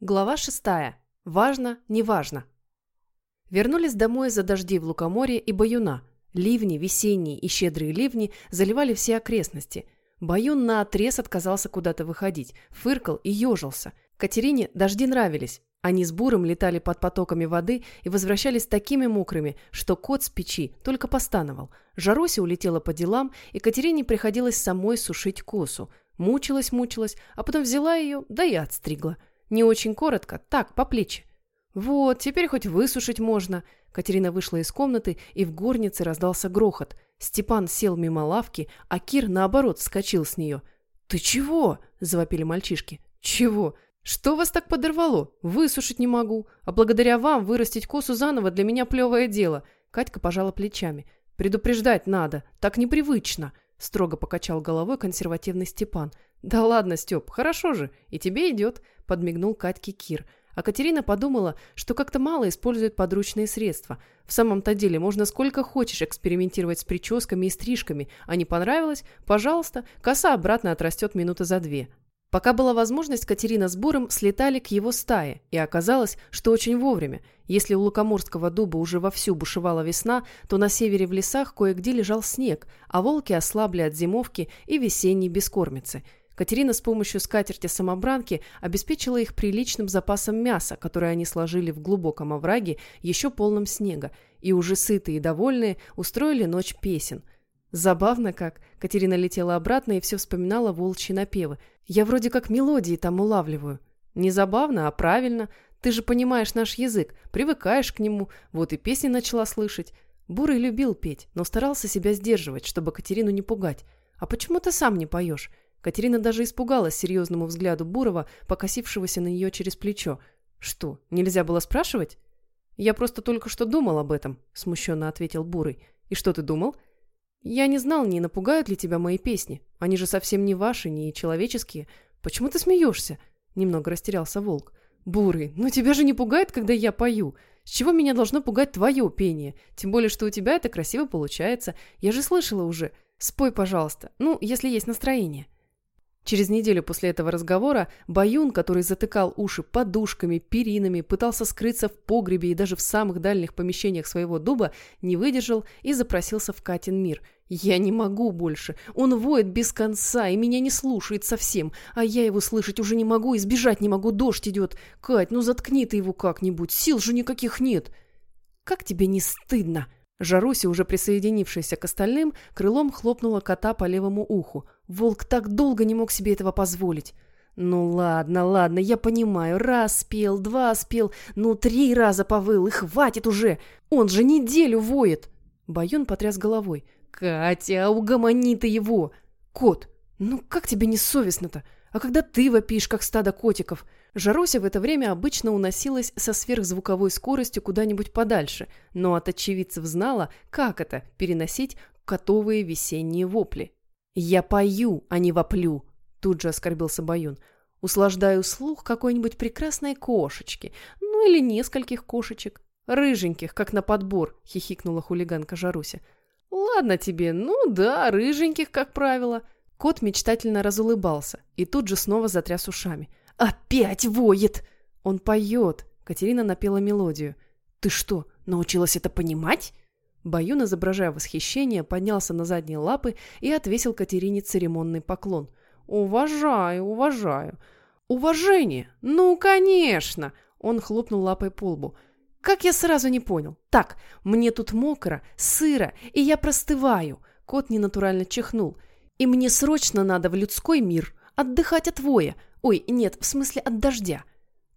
Глава шестая. Важно, не важно. Вернулись домой за дожди в Лукоморье и Баюна. Ливни, весенние и щедрые ливни заливали все окрестности. Баюн наотрез отказался куда-то выходить, фыркал и ежился. Катерине дожди нравились. Они с Буром летали под потоками воды и возвращались такими мокрыми, что кот с печи только постановал. Жарося улетела по делам, и Катерине приходилось самой сушить косу. Мучилась-мучилась, а потом взяла ее, да и отстригла – не очень коротко, так, по плечи. Вот, теперь хоть высушить можно. Катерина вышла из комнаты, и в горнице раздался грохот. Степан сел мимо лавки, а Кир, наоборот, вскочил с нее. «Ты чего?» – завопили мальчишки. «Чего? Что вас так подорвало? Высушить не могу. А благодаря вам вырастить косу заново для меня плевое дело». Катька пожала плечами. «Предупреждать надо. Так непривычно», – строго покачал головой консервативный Степан. «Да ладно, Степ, хорошо же. И тебе идет подмигнул Катьке Кир. А Катерина подумала, что как-то мало использует подручные средства. В самом-то деле можно сколько хочешь экспериментировать с прическами и стрижками, а не понравилось? Пожалуйста, коса обратно отрастет минуты за две. Пока была возможность, Катерина с Буром слетали к его стае, и оказалось, что очень вовремя. Если у Лукоморского дуба уже вовсю бушевала весна, то на севере в лесах кое-где лежал снег, а волки ослабли от зимовки и весенней бескормицы – Катерина с помощью скатерти-самобранки обеспечила их приличным запасом мяса, которое они сложили в глубоком овраге, еще полном снега, и уже сытые и довольные устроили ночь песен. Забавно как. Катерина летела обратно и все вспоминала волчьи напевы. Я вроде как мелодии там улавливаю. Не забавно, а правильно. Ты же понимаешь наш язык, привыкаешь к нему, вот и песни начала слышать. Бурый любил петь, но старался себя сдерживать, чтобы Катерину не пугать. А почему ты сам не поешь? Катерина даже испугалась серьезному взгляду Бурова, покосившегося на нее через плечо. «Что, нельзя было спрашивать?» «Я просто только что думал об этом», — смущенно ответил Бурый. «И что ты думал?» «Я не знал, не напугают ли тебя мои песни. Они же совсем не ваши, не человеческие. Почему ты смеешься?» Немного растерялся Волк. «Бурый, ну тебя же не пугает, когда я пою. С чего меня должно пугать твое пение? Тем более, что у тебя это красиво получается. Я же слышала уже. Спой, пожалуйста. Ну, если есть настроение». Через неделю после этого разговора Баюн, который затыкал уши подушками, перинами, пытался скрыться в погребе и даже в самых дальних помещениях своего дуба, не выдержал и запросился в Катин мир. «Я не могу больше. Он воет без конца и меня не слушает совсем, а я его слышать уже не могу и сбежать не могу, дождь идет. Кать, ну заткни ты его как-нибудь, сил же никаких нет». «Как тебе не стыдно?» Жаруся, уже присоединившаяся к остальным, крылом хлопнула кота по левому уху. Волк так долго не мог себе этого позволить. «Ну ладно, ладно, я понимаю. Раз спел, два спел, ну три раза повыл, и хватит уже! Он же неделю воет!» Баюн потряс головой. «Катя, угомони ты его!» «Кот, ну как тебе не совестно-то? А когда ты вопишь, как стадо котиков?» Жарося в это время обычно уносилась со сверхзвуковой скоростью куда-нибудь подальше, но от очевидцев знала, как это – переносить котовые весенние вопли. «Я пою, а не воплю», – тут же оскорбился Баюн. «Услаждаю слух какой-нибудь прекрасной кошечки, ну или нескольких кошечек. Рыженьких, как на подбор», – хихикнула хулиганка Жаруся. «Ладно тебе, ну да, рыженьких, как правило». Кот мечтательно разулыбался и тут же снова затряс ушами. «Опять воет!» «Он поет!» Катерина напела мелодию. «Ты что, научилась это понимать?» Баюн, изображая восхищение, поднялся на задние лапы и отвесил Катерине церемонный поклон. «Уважаю, уважаю». «Уважение? Ну, конечно!» Он хлопнул лапой по лбу. «Как я сразу не понял? Так, мне тут мокро, сыро, и я простываю». Кот ненатурально чихнул. «И мне срочно надо в людской мир, отдыхать от воя. Ой, нет, в смысле от дождя».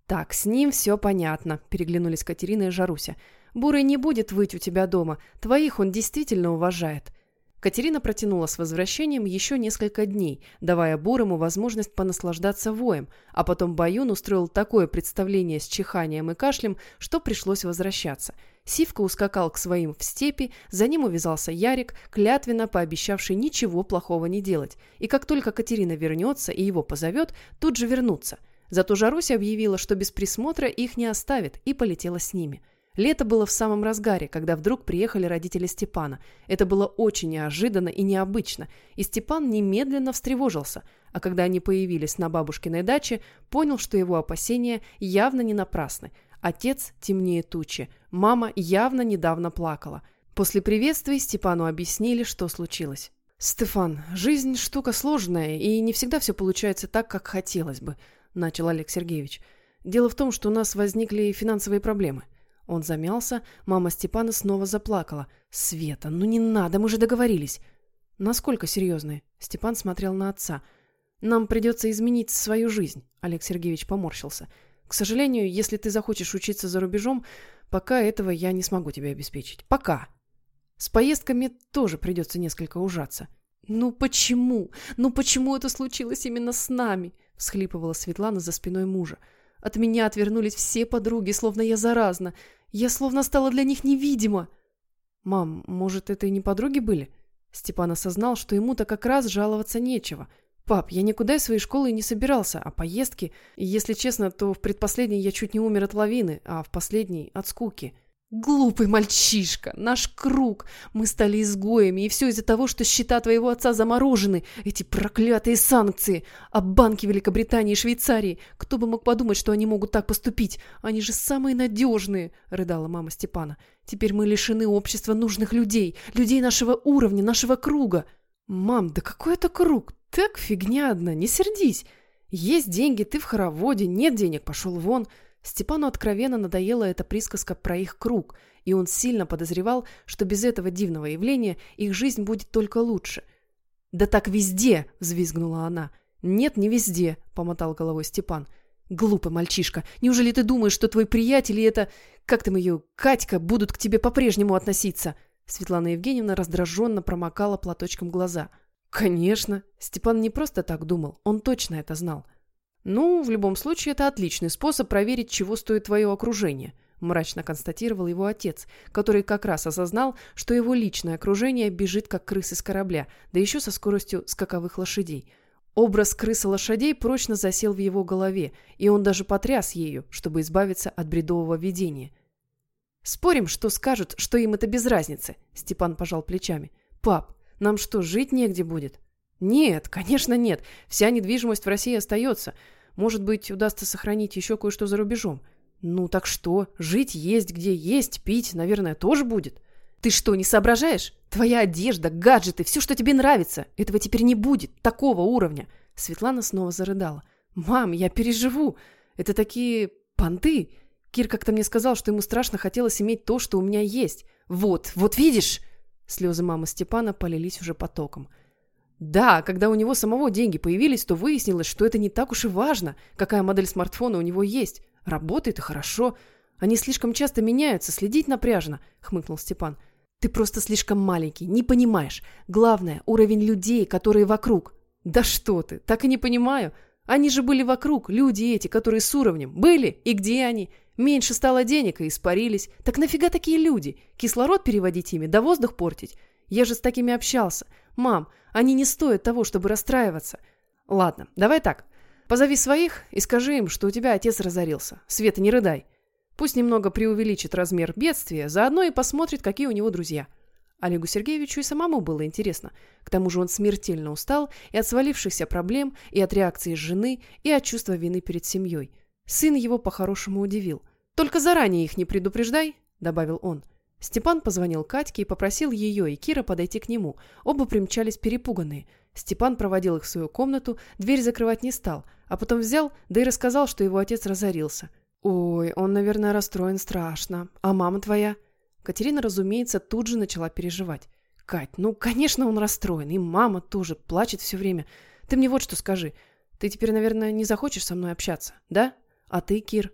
«Так, с ним все понятно», – переглянулись Катерина и Жаруся. Бурый не будет выть у тебя дома. Твоих он действительно уважает». Катерина протянула с возвращением еще несколько дней, давая Бурому возможность понаслаждаться воем, а потом Баюн устроил такое представление с чиханием и кашлем, что пришлось возвращаться. Сивка ускакал к своим в степи, за ним увязался Ярик, клятвенно пообещавший ничего плохого не делать, и как только Катерина вернется и его позовет, тут же вернуться. Зато Жаруся объявила, что без присмотра их не оставит, и полетела с ними – Лето было в самом разгаре, когда вдруг приехали родители Степана. Это было очень неожиданно и необычно, и Степан немедленно встревожился, а когда они появились на бабушкиной даче, понял, что его опасения явно не напрасны. Отец темнее тучи, мама явно недавно плакала. После приветствий Степану объяснили, что случилось. «Стефан, жизнь штука сложная, и не всегда все получается так, как хотелось бы», – начал Олег Сергеевич. «Дело в том, что у нас возникли финансовые проблемы». Он замялся, мама Степана снова заплакала. «Света, ну не надо, мы же договорились!» «Насколько серьезные?» Степан смотрел на отца. «Нам придется изменить свою жизнь», Олег Сергеевич поморщился. «К сожалению, если ты захочешь учиться за рубежом, пока этого я не смогу тебе обеспечить. Пока!» «С поездками тоже придется несколько ужаться». «Ну почему? Ну почему это случилось именно с нами?» всхлипывала Светлана за спиной мужа. «От меня отвернулись все подруги, словно я заразна. Я словно стала для них невидима. Мам, может, это и не подруги были? Степан осознал, что ему-то как раз жаловаться нечего. Пап, я никуда из своей школы не собирался, а поездки... Если честно, то в предпоследней я чуть не умер от лавины, а в последней — от скуки. Глупый мальчишка, наш круг. Мы стали изгоями, и все из-за того, что счета твоего отца заморожены. Эти проклятые санкции. А банки Великобритании и Швейцарии. Кто бы мог подумать, что они могут так поступить? Они же самые надежные, рыдала мама Степана. Теперь мы лишены общества нужных людей, людей нашего уровня, нашего круга. Мам, да какой это круг? Так фигня одна, не сердись. Есть деньги, ты в хороводе, нет денег, пошел вон. Степану откровенно надоела эта присказка про их круг, и он сильно подозревал, что без этого дивного явления их жизнь будет только лучше. «Да так везде!» – взвизгнула она. «Нет, не везде», – помотал головой Степан. «Глупый мальчишка, неужели ты думаешь, что твой приятель и это, как там ее, Катька, будут к тебе по-прежнему относиться?» Светлана Евгеньевна раздраженно промокала платочком глаза. «Конечно!» Степан не просто так думал, он точно это знал. «Ну, в любом случае, это отличный способ проверить, чего стоит твое окружение», мрачно констатировал его отец, который как раз осознал, что его личное окружение бежит как крысы с корабля, да еще со скоростью скаковых лошадей. Образ крысы лошадей прочно засел в его голове, и он даже потряс ею, чтобы избавиться от бредового видения. «Спорим, что скажут, что им это без разницы?» Степан пожал плечами. «Пап, нам что, жить негде будет?» Нет, конечно нет. Вся недвижимость в России остается. Может быть, удастся сохранить еще кое-что за рубежом. Ну так что, жить есть где есть, пить, наверное, тоже будет. Ты что, не соображаешь? Твоя одежда, гаджеты, все, что тебе нравится. Этого теперь не будет, такого уровня. Светлана снова зарыдала. Мам, я переживу. Это такие понты. Кир как-то мне сказал, что ему страшно хотелось иметь то, что у меня есть. Вот, вот видишь? Слезы мамы Степана полились уже потоком. Да, когда у него самого деньги появились, то выяснилось, что это не так уж и важно, какая модель смартфона у него есть. Работает и хорошо. Они слишком часто меняются, следить напряжно, хмыкнул Степан. Ты просто слишком маленький, не понимаешь. Главное, уровень людей, которые вокруг. Да что ты, так и не понимаю. Они же были вокруг, люди эти, которые с уровнем. Были, и где они? Меньше стало денег и испарились. Так нафига такие люди? Кислород переводить ими, да воздух портить? Я же с такими общался. Мам, они не стоят того, чтобы расстраиваться. Ладно, давай так. Позови своих и скажи им, что у тебя отец разорился. Света, не рыдай. Пусть немного преувеличит размер бедствия, заодно и посмотрит, какие у него друзья. Олегу Сергеевичу и самому было интересно. К тому же он смертельно устал и от свалившихся проблем, и от реакции жены, и от чувства вины перед семьей. Сын его по-хорошему удивил. «Только заранее их не предупреждай», — добавил он. Степан позвонил Катьке и попросил ее и Кира подойти к нему. Оба примчались перепуганные. Степан проводил их в свою комнату, дверь закрывать не стал, а потом взял, да и рассказал, что его отец разорился. «Ой, он, наверное, расстроен страшно. А мама твоя?» Катерина, разумеется, тут же начала переживать. «Кать, ну, конечно, он расстроен, и мама тоже плачет все время. Ты мне вот что скажи. Ты теперь, наверное, не захочешь со мной общаться, да? А ты, Кир?»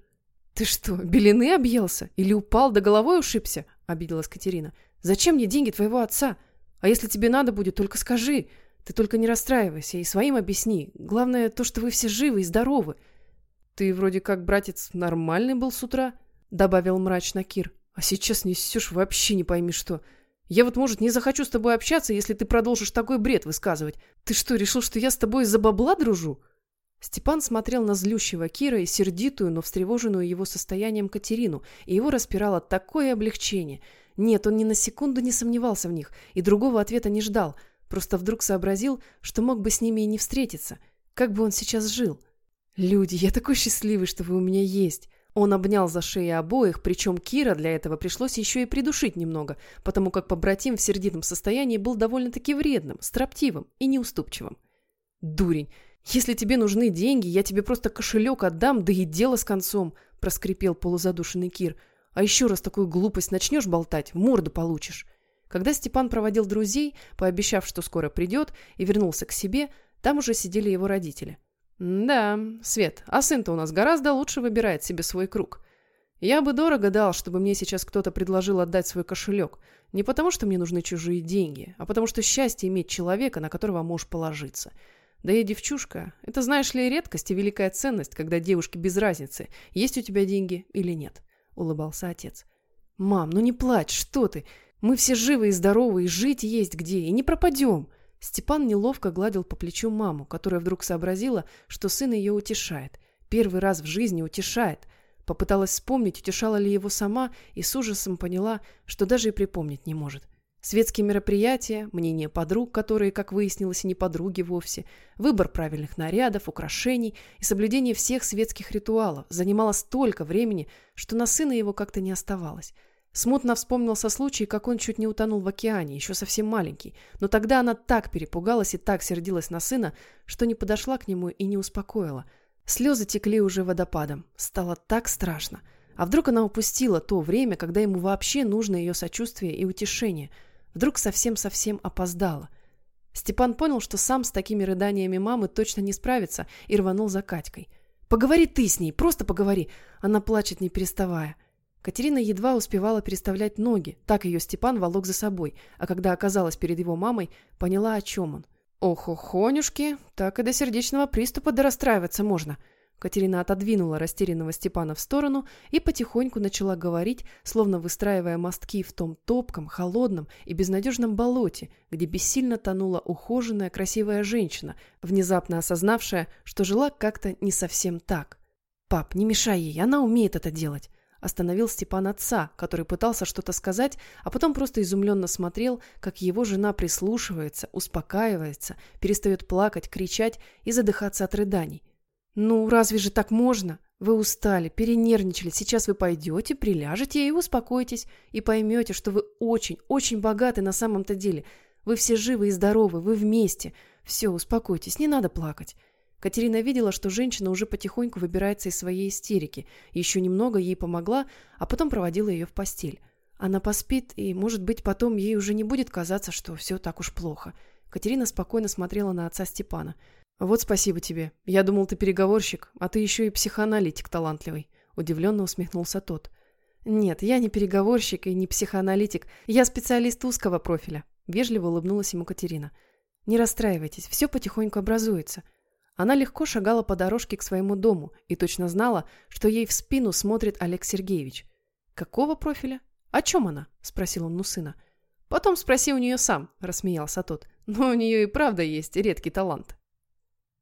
«Ты что, белины объелся? Или упал, да головой ушибся?» – обиделась Катерина. «Зачем мне деньги твоего отца? А если тебе надо будет, только скажи. Ты только не расстраивайся и своим объясни. Главное то, что вы все живы и здоровы». «Ты вроде как, братец, нормальный был с утра?» – добавил мрачно Кир. «А сейчас несешь вообще не пойми что. Я вот, может, не захочу с тобой общаться, если ты продолжишь такой бред высказывать. Ты что, решил, что я с тобой из-за бабла дружу?» Степан смотрел на злющего Кира и сердитую, но встревоженную его состоянием Катерину, и его распирало такое облегчение. Нет, он ни на секунду не сомневался в них и другого ответа не ждал, просто вдруг сообразил, что мог бы с ними и не встретиться. Как бы он сейчас жил? «Люди, я такой счастливый, что вы у меня есть!» Он обнял за шеи обоих, причем Кира для этого пришлось еще и придушить немного, потому как побратим в сердитом состоянии был довольно-таки вредным, строптивым и неуступчивым. «Дурень! «Если тебе нужны деньги, я тебе просто кошелек отдам, да и дело с концом», – проскрипел полузадушенный Кир. «А еще раз такую глупость начнешь болтать, морду получишь». Когда Степан проводил друзей, пообещав, что скоро придет, и вернулся к себе, там уже сидели его родители. «Да, Свет, а сын-то у нас гораздо лучше выбирает себе свой круг. Я бы дорого дал, чтобы мне сейчас кто-то предложил отдать свой кошелек. Не потому, что мне нужны чужие деньги, а потому что счастье иметь человека, на которого можешь положиться». Да и девчушка, это, знаешь ли, редкость и великая ценность, когда девушке без разницы, есть у тебя деньги или нет, улыбался отец. Мам, ну не плачь, что ты? Мы все живы и здоровы, и жить есть где, и не пропадем. Степан неловко гладил по плечу маму, которая вдруг сообразила, что сын ее утешает. Первый раз в жизни утешает. Попыталась вспомнить, утешала ли его сама, и с ужасом поняла, что даже и припомнить не может. Светские мероприятия, мнение подруг, которые, как выяснилось, и не подруги вовсе, выбор правильных нарядов, украшений и соблюдение всех светских ритуалов занимало столько времени, что на сына его как-то не оставалось. Смутно вспомнился случай, как он чуть не утонул в океане, еще совсем маленький, но тогда она так перепугалась и так сердилась на сына, что не подошла к нему и не успокоила. Слезы текли уже водопадом. Стало так страшно. А вдруг она упустила то время, когда ему вообще нужно ее сочувствие и утешение – Вдруг совсем-совсем опоздала. Степан понял, что сам с такими рыданиями мамы точно не справится, и рванул за Катькой. «Поговори ты с ней, просто поговори!» Она плачет, не переставая. Катерина едва успевала переставлять ноги, так ее Степан волок за собой, а когда оказалась перед его мамой, поняла, о чем он. «Ох, охонюшки, так и до сердечного приступа дорастраиваться можно!» Катерина отодвинула растерянного Степана в сторону и потихоньку начала говорить, словно выстраивая мостки в том топком, холодном и безнадежном болоте, где бессильно тонула ухоженная красивая женщина, внезапно осознавшая, что жила как-то не совсем так. «Пап, не мешай ей, она умеет это делать!» Остановил Степан отца, который пытался что-то сказать, а потом просто изумленно смотрел, как его жена прислушивается, успокаивается, перестает плакать, кричать и задыхаться от рыданий. «Ну, разве же так можно? Вы устали, перенервничали. Сейчас вы пойдете, приляжете и успокоитесь, и поймете, что вы очень, очень богаты на самом-то деле. Вы все живы и здоровы, вы вместе. Все, успокойтесь, не надо плакать». Катерина видела, что женщина уже потихоньку выбирается из своей истерики. Еще немного ей помогла, а потом проводила ее в постель. Она поспит, и, может быть, потом ей уже не будет казаться, что все так уж плохо. Катерина спокойно смотрела на отца Степана – «Вот спасибо тебе. Я думал, ты переговорщик, а ты еще и психоаналитик талантливый», – удивленно усмехнулся тот. «Нет, я не переговорщик и не психоаналитик. Я специалист узкого профиля», – вежливо улыбнулась ему Катерина. «Не расстраивайтесь, все потихоньку образуется». Она легко шагала по дорожке к своему дому и точно знала, что ей в спину смотрит Олег Сергеевич. «Какого профиля? О чем она?» – спросил он у сына. «Потом спроси у нее сам», – рассмеялся тот. «Но у нее и правда есть редкий талант».